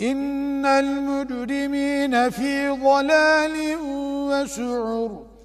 إن المجرمين في ضلال وسعر.